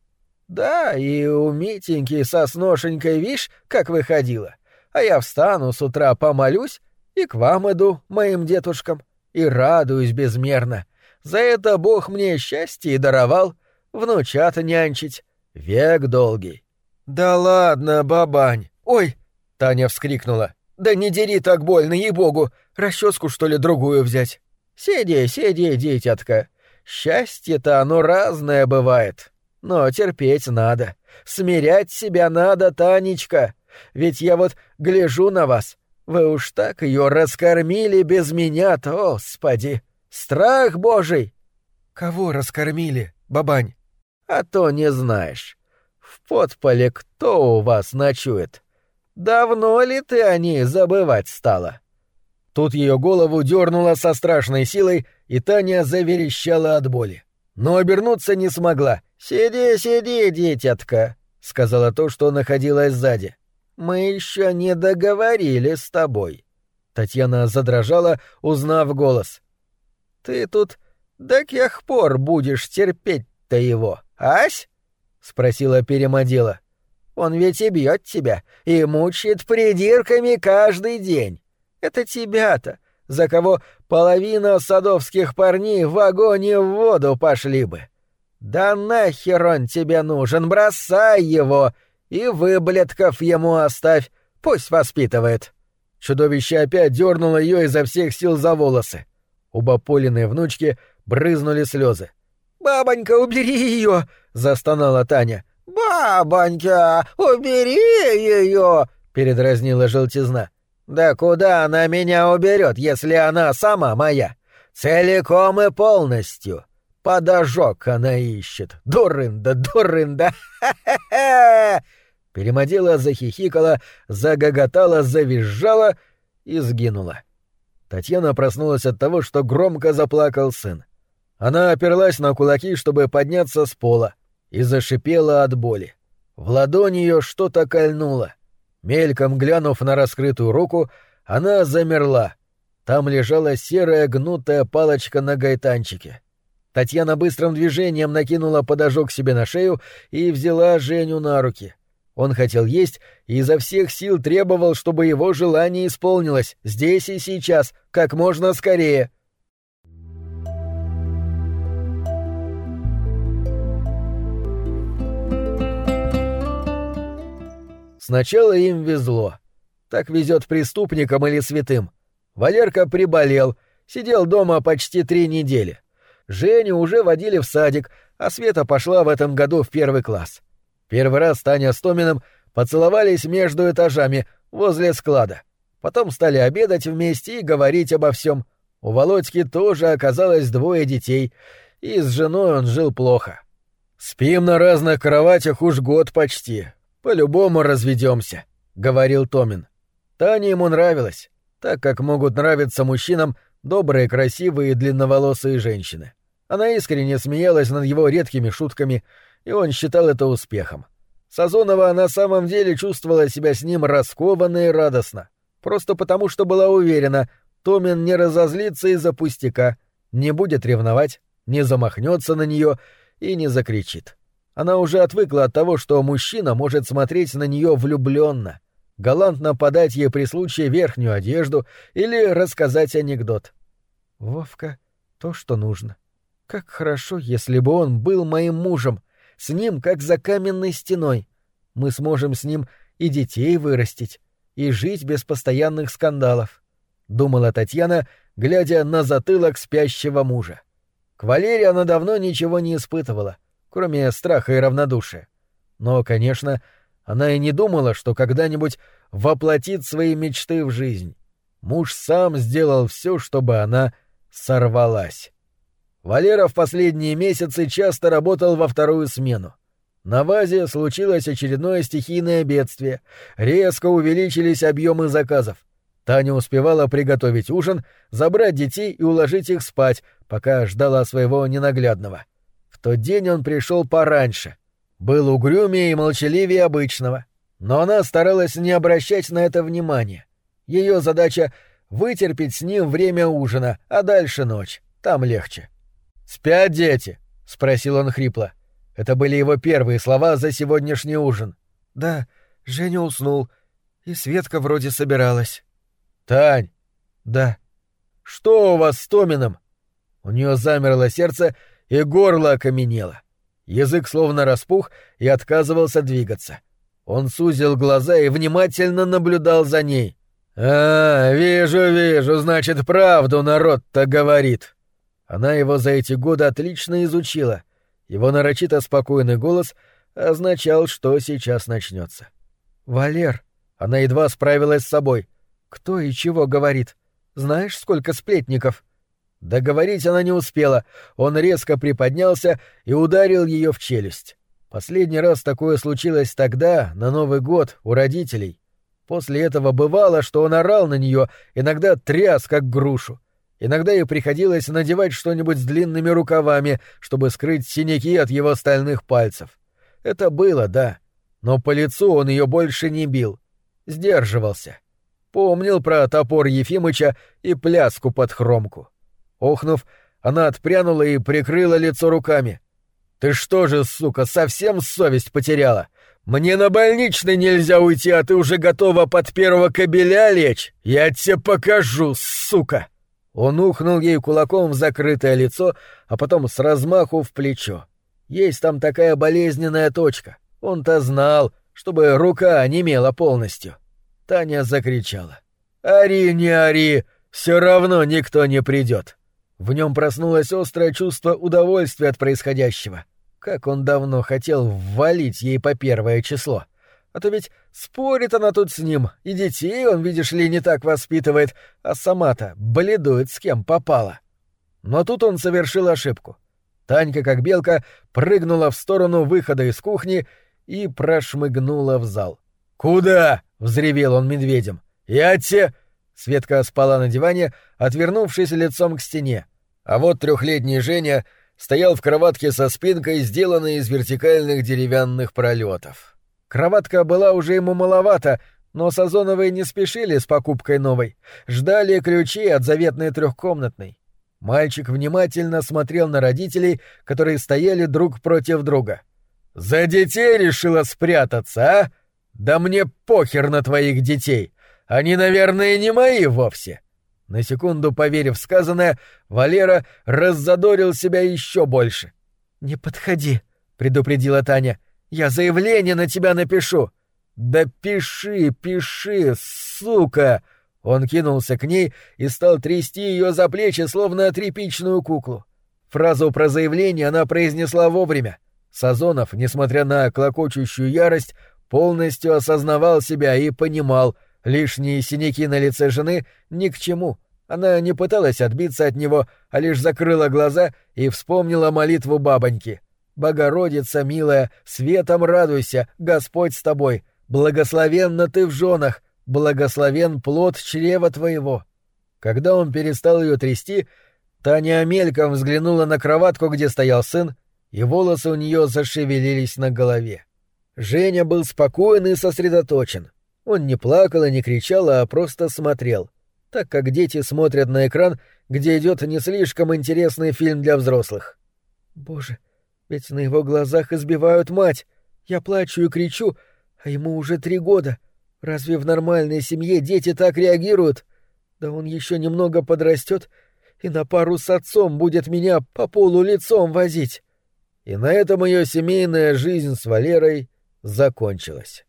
«Да, и у Митеньки со сношенькой, вишь, как выходила. А я встану с утра, помолюсь и к вам иду, моим дедушкам, и радуюсь безмерно. За это Бог мне счастье даровал, внучат нянчить, век долгий». «Да ладно, бабань! Ой!» — Таня вскрикнула. «Да не дери так больно, ей-богу! Расческу, что ли, другую взять?» «Сиди, сиди, дитятка. Счастье-то оно разное бывает. Но терпеть надо. Смирять себя надо, Танечка. Ведь я вот гляжу на вас. Вы уж так ее раскормили без меня-то, господи! Страх божий!» «Кого раскормили, бабань?» «А то не знаешь. В подполе кто у вас ночует? Давно ли ты о ней забывать стала?» Тут ее голову дернуло со страшной силой, и Таня заверещала от боли. Но обернуться не смогла. «Сиди, сиди, дитятка», — сказала то, что находилось сзади. Мы еще не договорили с тобой. Татьяна задрожала, узнав голос. Ты тут до каких пор будешь терпеть-то его, ась? спросила перемодела. Он ведь и бьет тебя, и мучает придирками каждый день. Это тебя-то, за кого половина садовских парней в огонь в воду пошли бы. Да нахер он тебе нужен, бросай его, и выблетков ему оставь, пусть воспитывает. Чудовище опять дернуло ее изо всех сил за волосы. У Баполиной внучки брызнули слезы. «Бабонька, убери ее!» — застонала Таня. «Бабонька, убери ее!» — передразнила желтизна. «Да куда она меня уберет, если она сама моя? Целиком и полностью. Подожок она ищет. Дурында, дурында! Ха-ха-ха!» Перемодела захихикала, загоготала, завизжала и сгинула. Татьяна проснулась от того, что громко заплакал сын. Она оперлась на кулаки, чтобы подняться с пола, и зашипела от боли. В ладони ее что-то кольнуло. Мельком глянув на раскрытую руку, она замерла. Там лежала серая гнутая палочка на гайтанчике. Татьяна быстрым движением накинула подожог себе на шею и взяла Женю на руки — он хотел есть и изо всех сил требовал, чтобы его желание исполнилось здесь и сейчас, как можно скорее. Сначала им везло. Так везет преступникам или святым. Валерка приболел, сидел дома почти три недели. Женю уже водили в садик, а Света пошла в этом году в первый класс. Первый раз Таня с Томиным поцеловались между этажами, возле склада. Потом стали обедать вместе и говорить обо всем. У Володьки тоже оказалось двое детей, и с женой он жил плохо. «Спим на разных кроватях уж год почти. По-любому разведемся», — говорил Томин. Тане ему нравилось, так как могут нравиться мужчинам добрые, красивые и длинноволосые женщины. Она искренне смеялась над его редкими шутками, и он считал это успехом. Сазонова на самом деле чувствовала себя с ним раскованно и радостно, просто потому что была уверена, Томин не разозлится из-за пустяка, не будет ревновать, не замахнется на нее и не закричит. Она уже отвыкла от того, что мужчина может смотреть на нее влюбленно, галантно подать ей при случае верхнюю одежду или рассказать анекдот. Вовка — то, что нужно. Как хорошо, если бы он был моим мужем, с ним, как за каменной стеной. Мы сможем с ним и детей вырастить, и жить без постоянных скандалов, — думала Татьяна, глядя на затылок спящего мужа. К Валерии она давно ничего не испытывала, кроме страха и равнодушия. Но, конечно, она и не думала, что когда-нибудь воплотит свои мечты в жизнь. Муж сам сделал все, чтобы она сорвалась. Валера в последние месяцы часто работал во вторую смену. На вазе случилось очередное стихийное бедствие. Резко увеличились объемы заказов. Таня успевала приготовить ужин, забрать детей и уложить их спать, пока ждала своего ненаглядного. В тот день он пришел пораньше. Был угрюмее и молчаливее обычного. Но она старалась не обращать на это внимания. Ее задача — вытерпеть с ним время ужина, а дальше ночь. Там легче. «Спят дети?» — спросил он хрипло. Это были его первые слова за сегодняшний ужин. «Да, Женя уснул, и Светка вроде собиралась». «Тань!» «Да». «Что у вас с Томином?» У нее замерло сердце, и горло окаменело. Язык словно распух и отказывался двигаться. Он сузил глаза и внимательно наблюдал за ней. «А, вижу, вижу, значит, правду народ-то говорит», она его за эти годы отлично изучила. Его нарочито спокойный голос означал, что сейчас начнется. «Валер!» Она едва справилась с собой. «Кто и чего говорит? Знаешь, сколько сплетников?» Договорить она не успела. Он резко приподнялся и ударил ее в челюсть. Последний раз такое случилось тогда, на Новый год, у родителей. После этого бывало, что он орал на нее, иногда тряс, как грушу. Иногда ей приходилось надевать что-нибудь с длинными рукавами, чтобы скрыть синяки от его стальных пальцев. Это было, да, но по лицу он ее больше не бил. Сдерживался. Помнил про топор Ефимыча и пляску под хромку. Охнув, она отпрянула и прикрыла лицо руками. «Ты что же, сука, совсем совесть потеряла? Мне на больничный нельзя уйти, а ты уже готова под первого кобеля лечь? Я тебе покажу, сука!» Он ухнул ей кулаком в закрытое лицо, а потом с размаху в плечо. Есть там такая болезненная точка. Он-то знал, чтобы рука онемела полностью. Таня закричала. «Ари, не ори! Все равно никто не придет!» В нем проснулось острое чувство удовольствия от происходящего. Как он давно хотел ввалить ей по первое число. А то ведь спорит она тут с ним, и детей он, видишь ли, не так воспитывает, а сама-то бледует с кем попала. Но тут он совершил ошибку. Танька, как белка, прыгнула в сторону выхода из кухни и прошмыгнула в зал. «Куда?» — взревел он медведем. «Я те...» Светка спала на диване, отвернувшись лицом к стене. А вот трехлетний Женя стоял в кроватке со спинкой, сделанной из вертикальных деревянных пролетов. Кроватка была уже ему маловато, но Сазоновые не спешили с покупкой новой, ждали ключи от заветной трехкомнатной. Мальчик внимательно смотрел на родителей, которые стояли друг против друга. «За детей решила спрятаться, а? Да мне похер на твоих детей. Они, наверное, не мои вовсе». На секунду поверив сказанное, Валера раззадорил себя еще больше. «Не подходи», — предупредила Таня. Я заявление на тебя напишу. Да пиши, пиши, сука. Он кинулся к ней и стал трясти ее за плечи, словно тряпичную куклу. Фразу про заявление она произнесла вовремя. Сазонов, несмотря на клокочущую ярость, полностью осознавал себя и понимал, Лишние синяки на лице жены ни к чему. Она не пыталась отбиться от него, а лишь закрыла глаза и вспомнила молитву бабоньки. «Богородица, милая, светом радуйся, Господь с тобой, благословенна ты в женах, благословен плод чрева твоего». Когда он перестал ее трясти, Таня мельком взглянула на кроватку, где стоял сын, и волосы у нее зашевелились на голове. Женя был спокоен и сосредоточен. Он не плакал и не кричал, а просто смотрел, так как дети смотрят на экран, где идет не слишком интересный фильм для взрослых. «Боже, ведь на его глазах избивают мать. Я плачу и кричу, а ему уже три года. Разве в нормальной семье дети так реагируют? Да он еще немного подрастет и на пару с отцом будет меня по полу лицом возить». И на этом ее семейная жизнь с Валерой закончилась.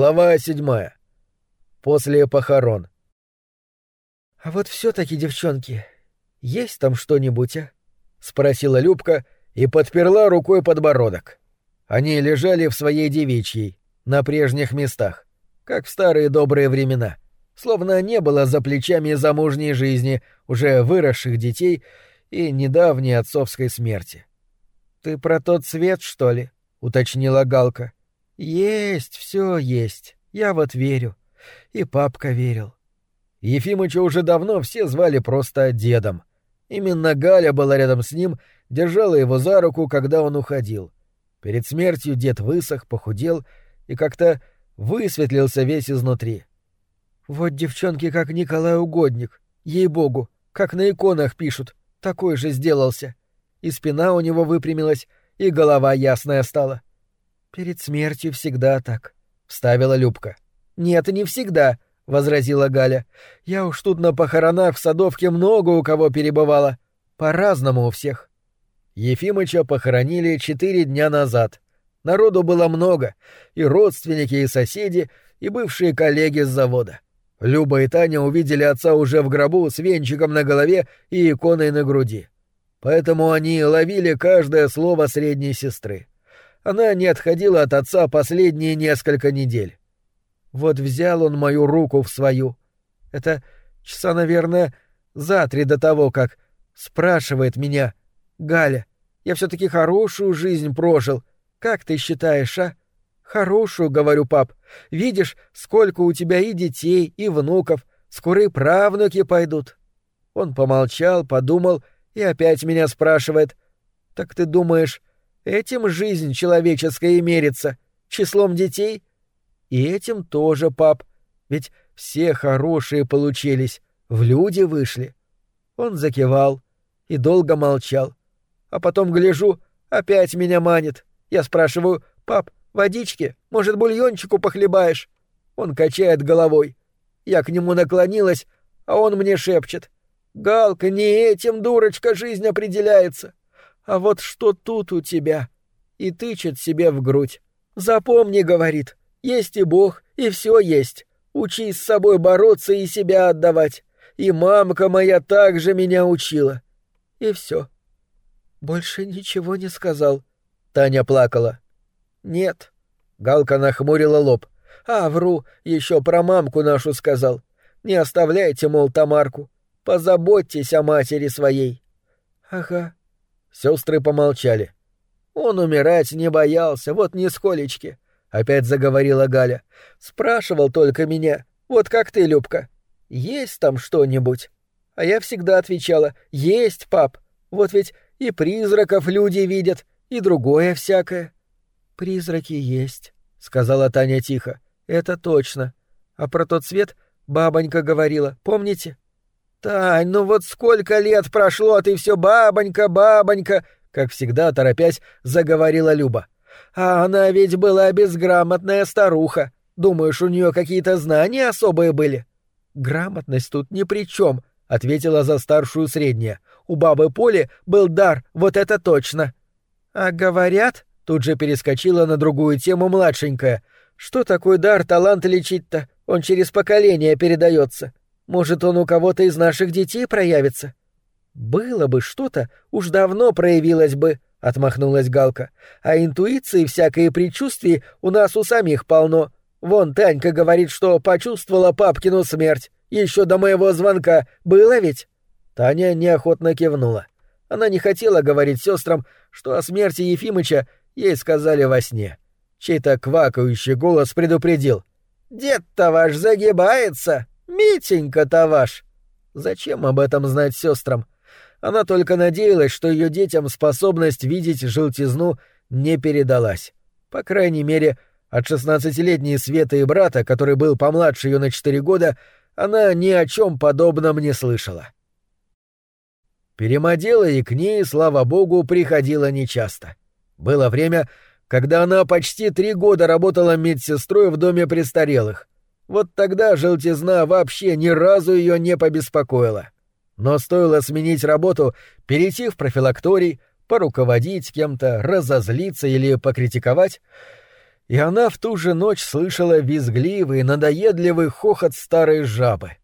Глава седьмая. После похорон. «А вот все-таки, девчонки, есть там что-нибудь, а?» — спросила Любка и подперла рукой подбородок. Они лежали в своей девичьей, на прежних местах, как в старые добрые времена, словно не было за плечами замужней жизни, уже выросших детей и недавней отцовской смерти. «Ты про тот цвет, что ли?» — уточнила Галка. — есть, все есть. Я вот верю. И папка верил. Ефимыча уже давно все звали просто дедом. Именно Галя была рядом с ним, держала его за руку, когда он уходил. Перед смертью дед высох, похудел и как-то высветлился весь изнутри. Вот девчонки, как Николай Угодник, ей-богу, как на иконах пишут, такой же сделался. И спина у него выпрямилась, и голова ясная стала. Перед смертью всегда так, вставила Любка. Нет, не всегда, возразила Галя. Я уж тут на похоронах в Садовке много у кого перебывала. По-разному у всех. Ефимыча похоронили четыре дня назад. Народу было много, и родственники, и соседи, и бывшие коллеги с завода. Люба и Таня увидели отца уже в гробу с венчиком на голове и иконой на груди. Поэтому они ловили каждое слово средней сестры она не отходила от отца последние несколько недель. Вот взял он мою руку в свою. Это часа, наверное, за три до того, как спрашивает меня, «Галя, я все-таки хорошую жизнь прожил. Как ты считаешь, а?» «Хорошую, — говорю, пап. Видишь, сколько у тебя и детей, и внуков. Скоро и правнуки пойдут». Он помолчал, подумал и опять меня спрашивает. «Так ты думаешь, Этим жизнь человеческая и мерится, числом детей. И этим тоже, пап, ведь все хорошие получились, в люди вышли. Он закивал и долго молчал. А потом гляжу, опять меня манит. Я спрашиваю, пап, водички, может, бульончику похлебаешь? Он качает головой. Я к нему наклонилась, а он мне шепчет. «Галка, не этим, дурочка, жизнь определяется. А вот что тут у тебя? И тычет себе в грудь. Запомни, говорит, есть и Бог, и все есть. Учись с собой бороться и себя отдавать. И мамка моя также меня учила. И все. Больше ничего не сказал. Таня плакала. Нет. Галка нахмурила лоб. А, вру, еще про мамку нашу сказал. Не оставляйте, мол, Тамарку. Позаботьтесь о матери своей. Ага, Сестры помолчали. Он умирать не боялся, вот нисколечки. Опять заговорила Галя. Спрашивал только меня, вот как ты, Любка. Есть там что-нибудь? А я всегда отвечала, есть, пап. Вот ведь и призраков люди видят, и другое всякое. Призраки есть, сказала Таня тихо. Это точно. А про тот свет бабонька говорила, помните? «Тань, ну вот сколько лет прошло, а ты все бабонька, бабонька!» Как всегда, торопясь, заговорила Люба. «А она ведь была безграмотная старуха. Думаешь, у нее какие-то знания особые были?» «Грамотность тут ни при чем», — ответила за старшую средняя. У бабы Поли был дар, вот это точно. А говорят, тут же перескочила на другую тему младшенькая. Что такое дар талант лечить-то? Он через поколение передается. Может, он у кого-то из наших детей проявится? Было бы что-то, уж давно проявилось бы, — отмахнулась Галка. «А интуиции всякой предчувствий у нас у самих полно. Вон Танька говорит, что почувствовала папкину смерть. Еще до моего звонка. Было ведь?» Таня неохотно кивнула. Она не хотела говорить сестрам, что о смерти Ефимыча ей сказали во сне. Чей-то квакающий голос предупредил. «Дед-то ваш загибается! Митенька-то ваш!» Зачем об этом знать сестрам? Она только надеялась, что ее детям способность видеть желтизну не передалась. По крайней мере, от шестнадцатилетней Светы и брата, который был помладше ее на четыре года, она ни о чем подобном не слышала. Перемодела и к ней, слава богу, приходила нечасто. Было время, когда она почти три года работала медсестрой в доме престарелых. Вот тогда желтизна вообще ни разу ее не побеспокоила. Но стоило сменить работу, перейти в профилакторий, поруководить кем-то, разозлиться или покритиковать, и она в ту же ночь слышала визгливый, надоедливый хохот старой жабы.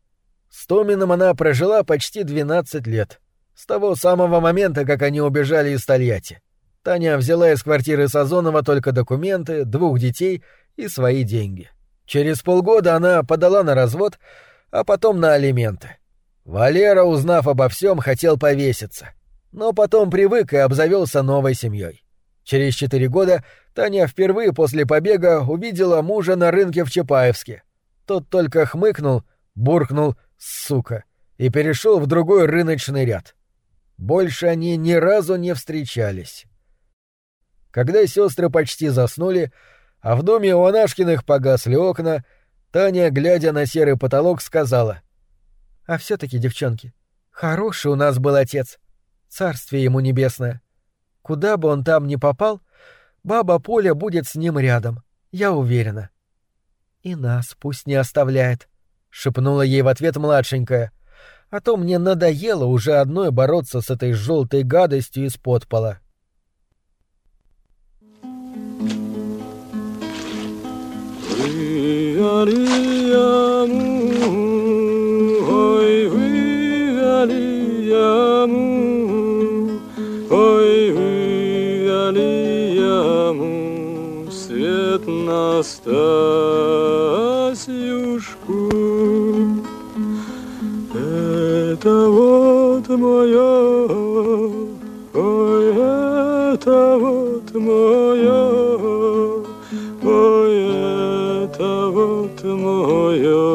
С Томином она прожила почти 12 лет, с того самого момента, как они убежали из Тольятти. Таня взяла из квартиры Сазонова только документы, двух детей и свои деньги. Через полгода она подала на развод, а потом на алименты. Валера, узнав обо всем, хотел повеситься, но потом привык и обзавелся новой семьей. Через четыре года Таня впервые после побега увидела мужа на рынке в Чапаевске. Тот только хмыкнул, буркнул «сука» и перешел в другой рыночный ряд. Больше они ни разу не встречались. Когда сестры почти заснули, а в доме у Анашкиных погасли окна, Таня, глядя на серый потолок, сказала а все-таки, девчонки, хороший у нас был отец. Царствие ему небесное. Куда бы он там ни попал, баба Поля будет с ним рядом, я уверена. И нас пусть не оставляет, шепнула ей в ответ младшенькая. А то мне надоело уже одной бороться с этой желтой гадостью из подпола. Яму, ой, вывели яму, свет на Стасюшку. Это вот мое, ой, это вот мое, мое,